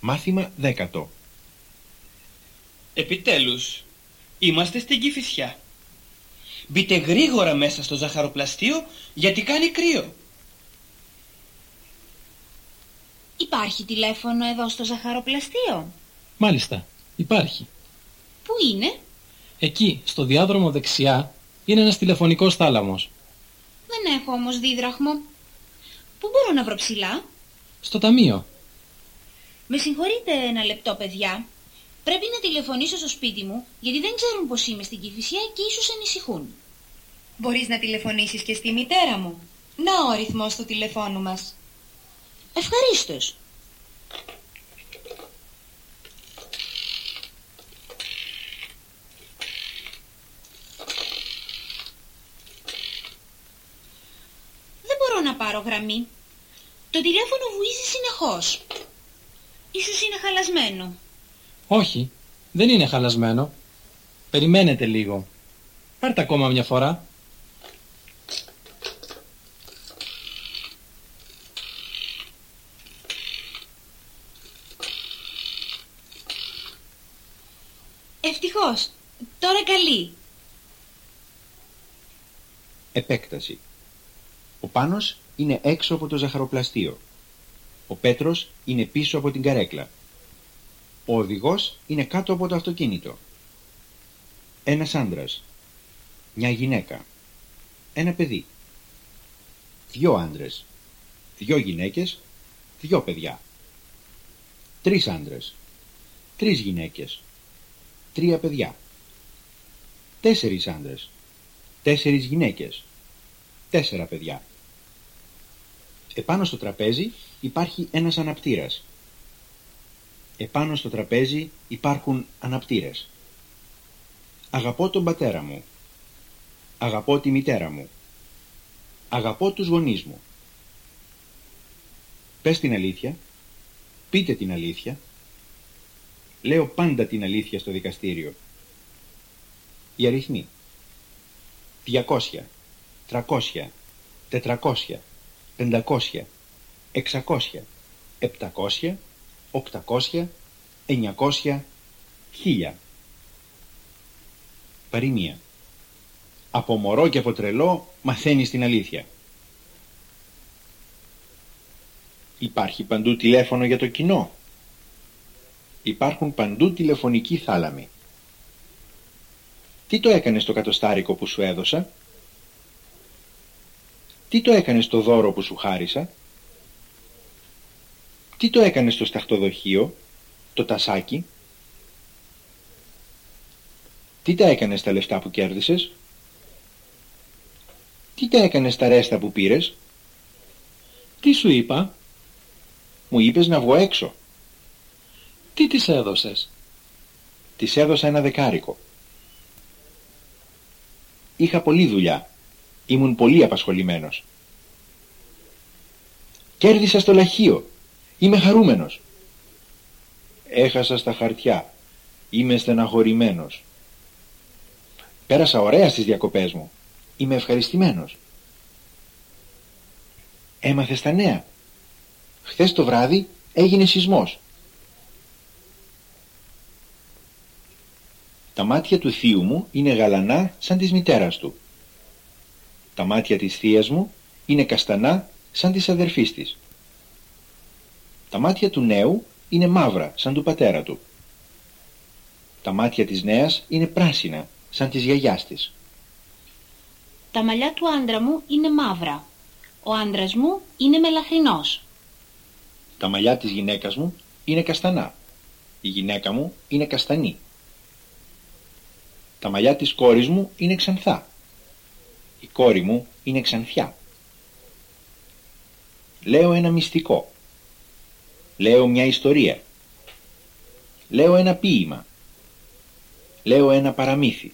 Μάθημα δέκατο. Επιτέλους, είμαστε στην Κηφισιά. Μπείτε γρήγορα μέσα στο ζαχαροπλαστείο γιατί κάνει κρύο. Υπάρχει τηλέφωνο εδώ στο ζαχαροπλαστείο; Μάλιστα, υπάρχει. Πού είναι; Εκεί, στο διάδρομο δεξιά, είναι ένας τηλεφωνικός θάλαμος. Δεν έχω όμως δίδραχμο. Πού μπορώ να βρω ψηλά; Στο ταμείο. Με συγχωρείτε ένα λεπτό παιδιά. Πρέπει να τηλεφωνήσω στο σπίτι μου γιατί δεν ξέρουν πως είμαι στην Κηφισιά και ίσως ανησυχούν. Μπορείς να τηλεφωνήσεις και στη μητέρα μου. Να ο αριθμός του τηλεφώνου μας. Ευχαρίστως. Δεν μπορώ να πάρω γραμμή. Το τηλέφωνο βουίζει συνεχώς. Ίσως είναι χαλασμένο. Όχι, δεν είναι χαλασμένο. Περιμένετε λίγο. Πάρτε ακόμα μια φορά. Ευτυχώς. Τώρα καλή. Επέκταση. Ο Πάνος είναι έξω από το ζαχαροπλαστείο. Ο Πέτρος είναι πίσω από την καρέκλα. Ο οδηγός είναι κάτω από το αυτοκίνητο. Ένας άντρας. Μια γυναίκα. Ένα παιδί. Δυο άντρες. Δυο γυναίκες. Δυο παιδιά. Τρεις άντρες. Τρεις γυναίκες. Τρία παιδιά. Τέσσερις άντρες. Τέσσερις γυναίκες. Τέσσερα παιδιά. Επάνω στο τραπέζι υπάρχει ένας αναπτήρας. Επάνω στο τραπέζι υπάρχουν αναπτήρες. Αγαπώ τον πατέρα μου. Αγαπώ τη μητέρα μου. Αγαπώ τους γονείς μου. Πες την αλήθεια. Πείτε την αλήθεια. Λέω πάντα την αλήθεια στο δικαστήριο. Οι αριθμοί. 200, 300, 400, 500, 600, 700, 800, 900, 1000. Παροιμία. Από μωρό και από τρελό μαθαίνεις την αλήθεια. Υπάρχει παντού τηλέφωνο για το κοινό. Υπάρχουν παντού τηλεφωνικοί θάλαμοι. Τι το έκανες στο κατοστάρικο που σου έδωσα; Τι το έκανες στο δώρο που σου χάρισα; Τι το έκανες στο σταχτοδοχείο, το τασάκι; Τι τα έκανες τα λεφτά που κέρδισες; Τι τα έκανες τα ρέστα που πήρες; Τι σου είπα; Μου είπες να βγω έξω. Τι της έδωσες; Της έδωσα ένα δεκάρικο. Είχα πολλή δουλειά. Ήμουν πολύ απασχολημένος. Κέρδισα στο λαχείο. Είμαι χαρούμενος. Έχασα στα χαρτιά. Είμαι στεναχωρημένος. Πέρασα ωραία στις διακοπές μου. Είμαι ευχαριστημένος. Έμαθες τα νέα. Χθες το βράδυ έγινε σεισμός. Τα μάτια του θείου μου είναι γαλανά σαν της μητέρας του. Τα μάτια της θείας μου είναι καστανά σαν της αδερφής της. Τα μάτια του νέου είναι μαύρα σαν του πατέρα του. Τα μάτια της νέας είναι πράσινα σαν της γιαγιάς της. Τα μαλλιά του άντρα μου είναι μαύρα. Ο άντρας μου είναι μελαχρινός. Τα μαλλιά της γυναίκας μου είναι καστανά. Η γυναίκα μου είναι καστανή. Τα μαλλιά της κόρης μου είναι ξανθά. Η κόρη μου είναι ξανθιά. Λέω ένα μυστικό. Λέω μια ιστορία. Λέω ένα ποίημα. Λέω ένα παραμύθι.